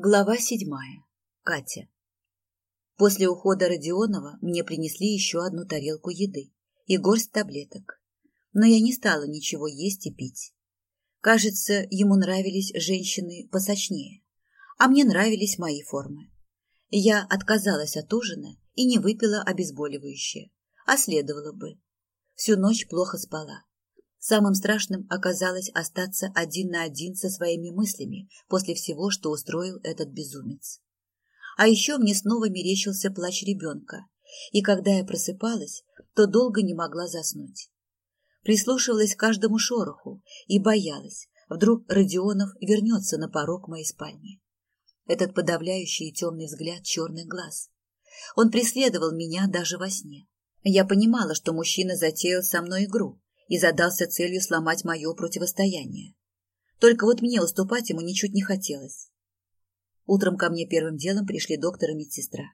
Глава седьмая. Катя. После ухода Родионова мне принесли еще одну тарелку еды и горсть таблеток. Но я не стала ничего есть и пить. Кажется, ему нравились женщины посочнее, а мне нравились мои формы. Я отказалась от ужина и не выпила обезболивающее, а следовало бы. Всю ночь плохо спала. Самым страшным оказалось остаться один на один со своими мыслями после всего, что устроил этот безумец. А еще мне снова мерещился плач ребенка, и когда я просыпалась, то долго не могла заснуть. Прислушивалась к каждому шороху и боялась, вдруг Родионов вернется на порог моей спальни. Этот подавляющий и темный взгляд черных глаз. Он преследовал меня даже во сне. Я понимала, что мужчина затеял со мной игру, и задался целью сломать мое противостояние. Только вот мне уступать ему ничуть не хотелось. Утром ко мне первым делом пришли доктор и медсестра.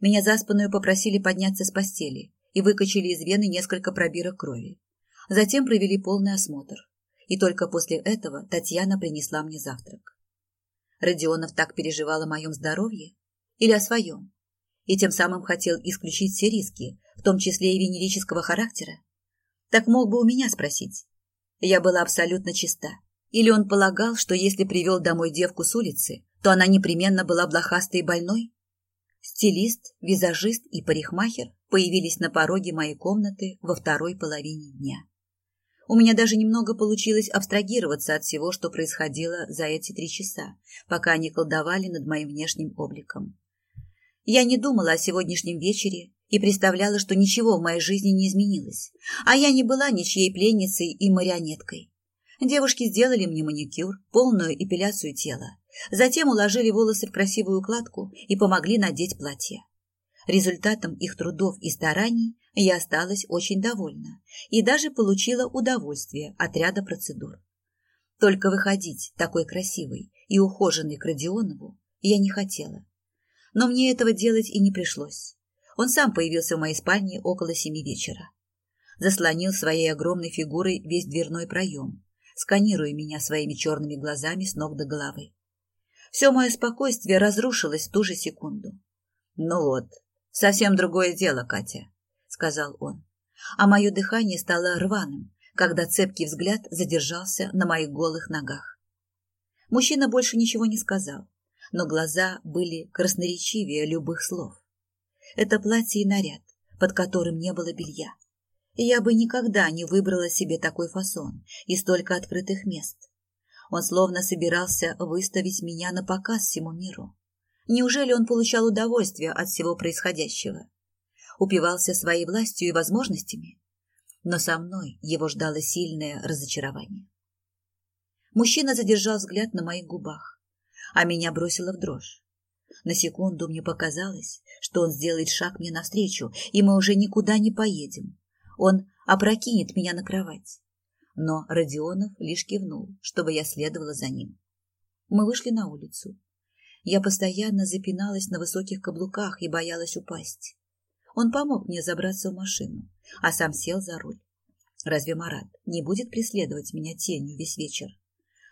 Меня заспанную попросили подняться с постели и выкачали из вены несколько пробирок крови. Затем провели полный осмотр. И только после этого Татьяна принесла мне завтрак. Родионов так переживал о моем здоровье или о своем, и тем самым хотел исключить все риски, в том числе и венерического характера. Так мог бы у меня спросить. Я была абсолютно чиста. Или он полагал, что если привел домой девку с улицы, то она непременно была блохастой и больной? Стилист, визажист и парикмахер появились на пороге моей комнаты во второй половине дня. У меня даже немного получилось абстрагироваться от всего, что происходило за эти три часа, пока они колдовали над моим внешним обликом. Я не думала о сегодняшнем вечере и представляла, что ничего в моей жизни не изменилось, а я не была ничьей пленницей и марионеткой. Девушки сделали мне маникюр, полную эпиляцию тела, затем уложили волосы в красивую укладку и помогли надеть платье. Результатом их трудов и стараний я осталась очень довольна и даже получила удовольствие от ряда процедур. Только выходить такой красивой и ухоженной к Родионову я не хотела. Но мне этого делать и не пришлось. Он сам появился в моей спальне около семи вечера. Заслонил своей огромной фигурой весь дверной проем, сканируя меня своими черными глазами с ног до головы. Все мое спокойствие разрушилось в ту же секунду. «Ну вот, совсем другое дело, Катя», — сказал он. А мое дыхание стало рваным, когда цепкий взгляд задержался на моих голых ногах. Мужчина больше ничего не сказал, но глаза были красноречивее любых слов. Это платье и наряд, под которым не было белья. я бы никогда не выбрала себе такой фасон и столько открытых мест. Он словно собирался выставить меня на показ всему миру. Неужели он получал удовольствие от всего происходящего? Упивался своей властью и возможностями? Но со мной его ждало сильное разочарование. Мужчина задержал взгляд на моих губах, а меня бросило в дрожь. На секунду мне показалось, что он сделает шаг мне навстречу, и мы уже никуда не поедем. Он опрокинет меня на кровать. Но Родионов лишь кивнул, чтобы я следовала за ним. Мы вышли на улицу. Я постоянно запиналась на высоких каблуках и боялась упасть. Он помог мне забраться в машину, а сам сел за руль. Разве Марат не будет преследовать меня тенью весь вечер?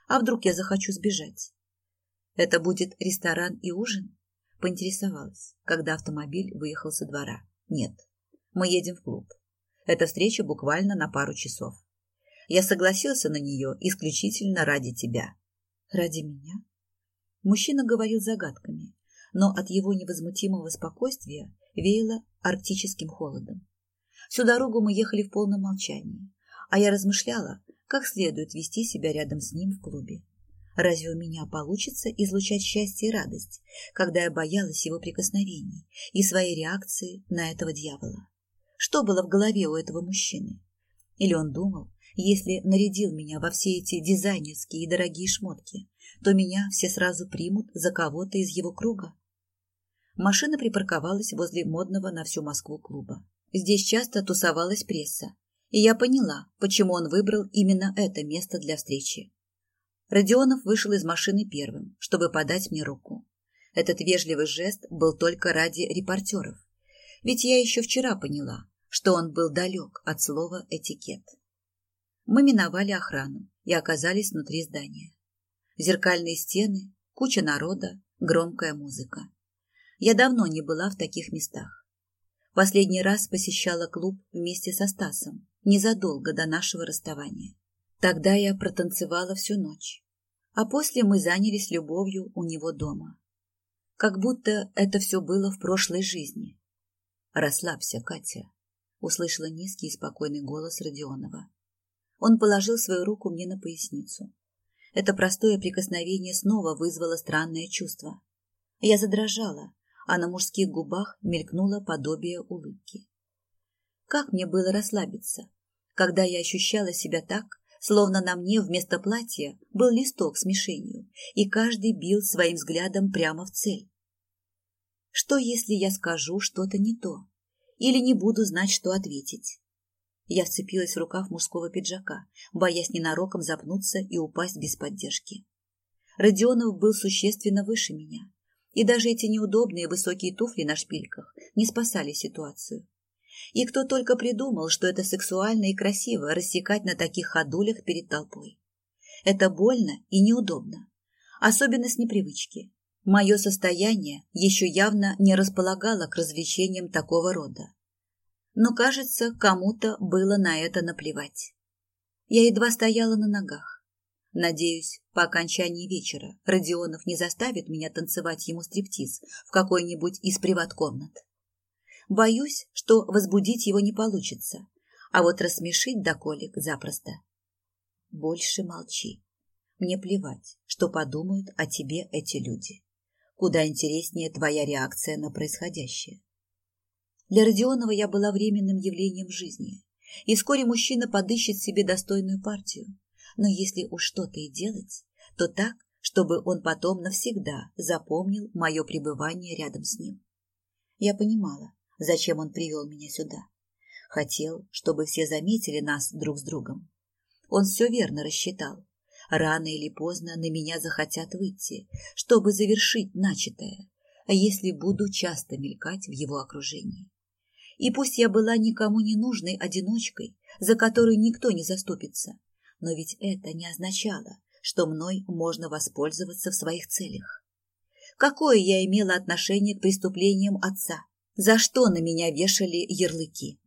А вдруг я захочу сбежать? Это будет ресторан и ужин? Поинтересовалась, когда автомобиль выехал со двора. Нет, мы едем в клуб. Эта встреча буквально на пару часов. Я согласился на нее исключительно ради тебя. Ради меня? Мужчина говорил загадками, но от его невозмутимого спокойствия веяло арктическим холодом. Всю дорогу мы ехали в полном молчании, а я размышляла, как следует вести себя рядом с ним в клубе. Разве у меня получится излучать счастье и радость, когда я боялась его прикосновений и своей реакции на этого дьявола? Что было в голове у этого мужчины? Или он думал, если нарядил меня во все эти дизайнерские и дорогие шмотки, то меня все сразу примут за кого-то из его круга? Машина припарковалась возле модного на всю Москву клуба. Здесь часто тусовалась пресса, и я поняла, почему он выбрал именно это место для встречи. Родионов вышел из машины первым, чтобы подать мне руку. Этот вежливый жест был только ради репортеров, ведь я еще вчера поняла, что он был далек от слова «этикет». Мы миновали охрану и оказались внутри здания. Зеркальные стены, куча народа, громкая музыка. Я давно не была в таких местах. Последний раз посещала клуб вместе со Стасом, незадолго до нашего расставания. Тогда я протанцевала всю ночь, а после мы занялись любовью у него дома. Как будто это все было в прошлой жизни. «Расслабься, Катя», — услышала низкий и спокойный голос Родионова. Он положил свою руку мне на поясницу. Это простое прикосновение снова вызвало странное чувство. Я задрожала, а на мужских губах мелькнуло подобие улыбки. Как мне было расслабиться, когда я ощущала себя так, словно на мне вместо платья был листок с мишенью, и каждый бил своим взглядом прямо в цель. Что, если я скажу что-то не то? Или не буду знать, что ответить? Я вцепилась в рукав мужского пиджака, боясь ненароком запнуться и упасть без поддержки. Родионов был существенно выше меня, и даже эти неудобные высокие туфли на шпильках не спасали ситуацию. И кто только придумал, что это сексуально и красиво рассекать на таких ходулях перед толпой. Это больно и неудобно, особенно с непривычки. Мое состояние еще явно не располагало к развлечениям такого рода но, кажется, кому-то было на это наплевать. Я едва стояла на ногах. Надеюсь, по окончании вечера Родионов не заставит меня танцевать ему стриптиз в какой-нибудь из приват-комнат. Боюсь, что возбудить его не получится, а вот рассмешить до колик запросто. Больше молчи. Мне плевать, что подумают о тебе эти люди. Куда интереснее твоя реакция на происходящее. Для Родионова я была временным явлением в жизни, и вскоре мужчина подыщет себе достойную партию. Но если уж что-то и делать, то так, чтобы он потом навсегда запомнил мое пребывание рядом с ним. Я понимала, зачем он привел меня сюда. Хотел, чтобы все заметили нас друг с другом. Он все верно рассчитал. Рано или поздно на меня захотят выйти, чтобы завершить начатое, а если буду часто мелькать в его окружении. И пусть я была никому не нужной одиночкой, за которую никто не заступится, но ведь это не означало, что мной можно воспользоваться в своих целях. Какое я имела отношение к преступлениям отца? За что на меня вешали ярлыки?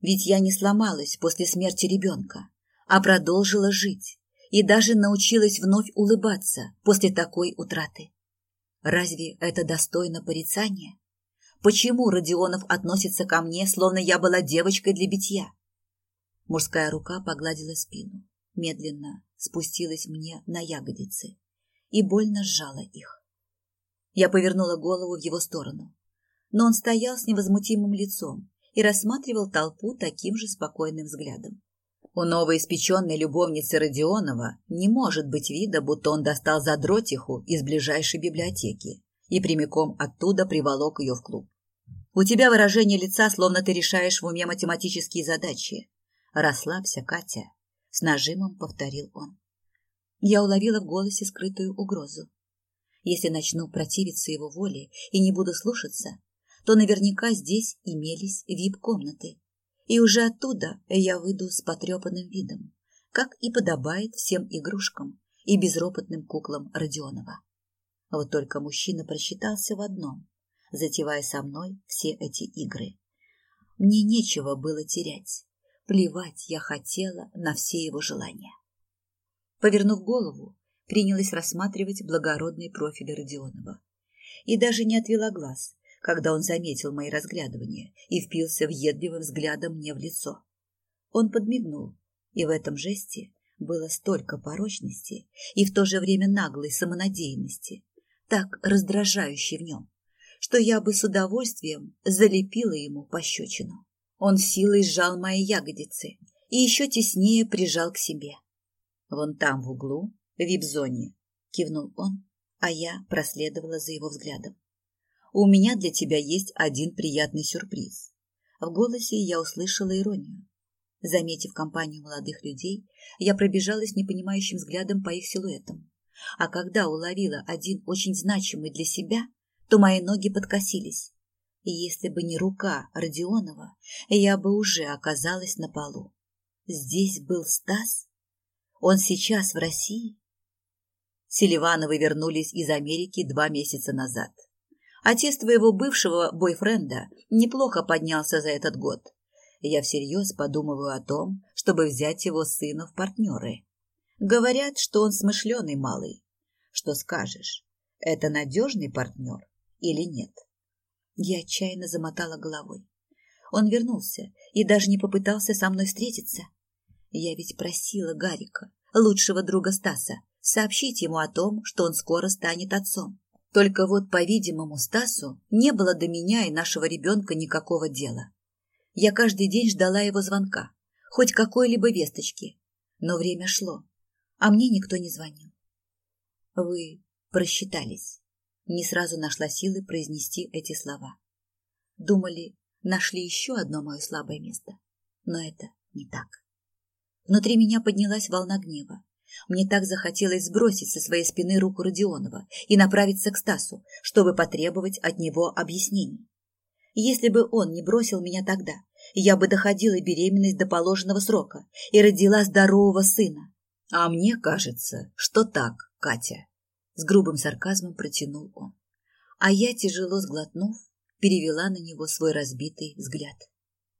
Ведь я не сломалась после смерти ребенка, а продолжила жить и даже научилась вновь улыбаться после такой утраты. Разве это достойно порицания? Почему Родионов относится ко мне, словно я была девочкой для битья? Мужская рука погладила спину, медленно спустилась мне на ягодицы и больно сжала их. Я повернула голову в его сторону, но он стоял с невозмутимым лицом и рассматривал толпу таким же спокойным взглядом. У новоиспеченной любовницы Родионова не может быть вида, будто он достал задротиху из ближайшей библиотеки и прямиком оттуда приволок ее в клуб. У тебя выражение лица, словно ты решаешь в уме математические задачи. Расслабься, Катя, с нажимом повторил он. Я уловила в голосе скрытую угрозу. Если начну противиться его воле и не буду слушаться, то наверняка здесь имелись вип-комнаты. И уже оттуда я выйду с потрепанным видом, как и подобает всем игрушкам и безропотным куклам Родионова. Вот только мужчина просчитался в одном затевая со мной все эти игры. Мне нечего было терять. Плевать я хотела на все его желания. Повернув голову, принялась рассматривать благородный профиль Родионова. И даже не отвела глаз, когда он заметил мои разглядывания и впился въедливым взглядом мне в лицо. Он подмигнул, и в этом жесте было столько порочности и в то же время наглой самонадеянности, так раздражающей в нем, что я бы с удовольствием залепила ему пощечину. Он силой сжал мои ягодицы и еще теснее прижал к себе. «Вон там в углу, в вип-зоне», — кивнул он, а я проследовала за его взглядом. «У меня для тебя есть один приятный сюрприз». В голосе я услышала иронию. Заметив компанию молодых людей, я пробежалась непонимающим взглядом по их силуэтам. А когда уловила один очень значимый для себя, то мои ноги подкосились. И если бы не рука Родионова, я бы уже оказалась на полу. Здесь был Стас? Он сейчас в России? Селивановы вернулись из Америки два месяца назад. Отец твоего бывшего бойфренда неплохо поднялся за этот год. Я всерьез подумываю о том, чтобы взять его сына в партнеры. Говорят, что он смышленый малый. Что скажешь, это надежный партнер или нет? Я отчаянно замотала головой. Он вернулся и даже не попытался со мной встретиться. Я ведь просила Гарика, лучшего друга Стаса, сообщить ему о том, что он скоро станет отцом. Только вот, по-видимому, Стасу не было до меня и нашего ребенка никакого дела. Я каждый день ждала его звонка, хоть какой-либо весточки. Но время шло, а мне никто не звонил. Вы просчитались. Не сразу нашла силы произнести эти слова. Думали, нашли еще одно мое слабое место. Но это не так. Внутри меня поднялась волна гнева. Мне так захотелось сбросить со своей спины руку Родионова и направиться к Стасу, чтобы потребовать от него объяснений. Если бы он не бросил меня тогда, я бы доходила беременность до положенного срока и родила здорового сына. А мне кажется, что так, Катя. С грубым сарказмом протянул он. А я, тяжело сглотнув, перевела на него свой разбитый взгляд.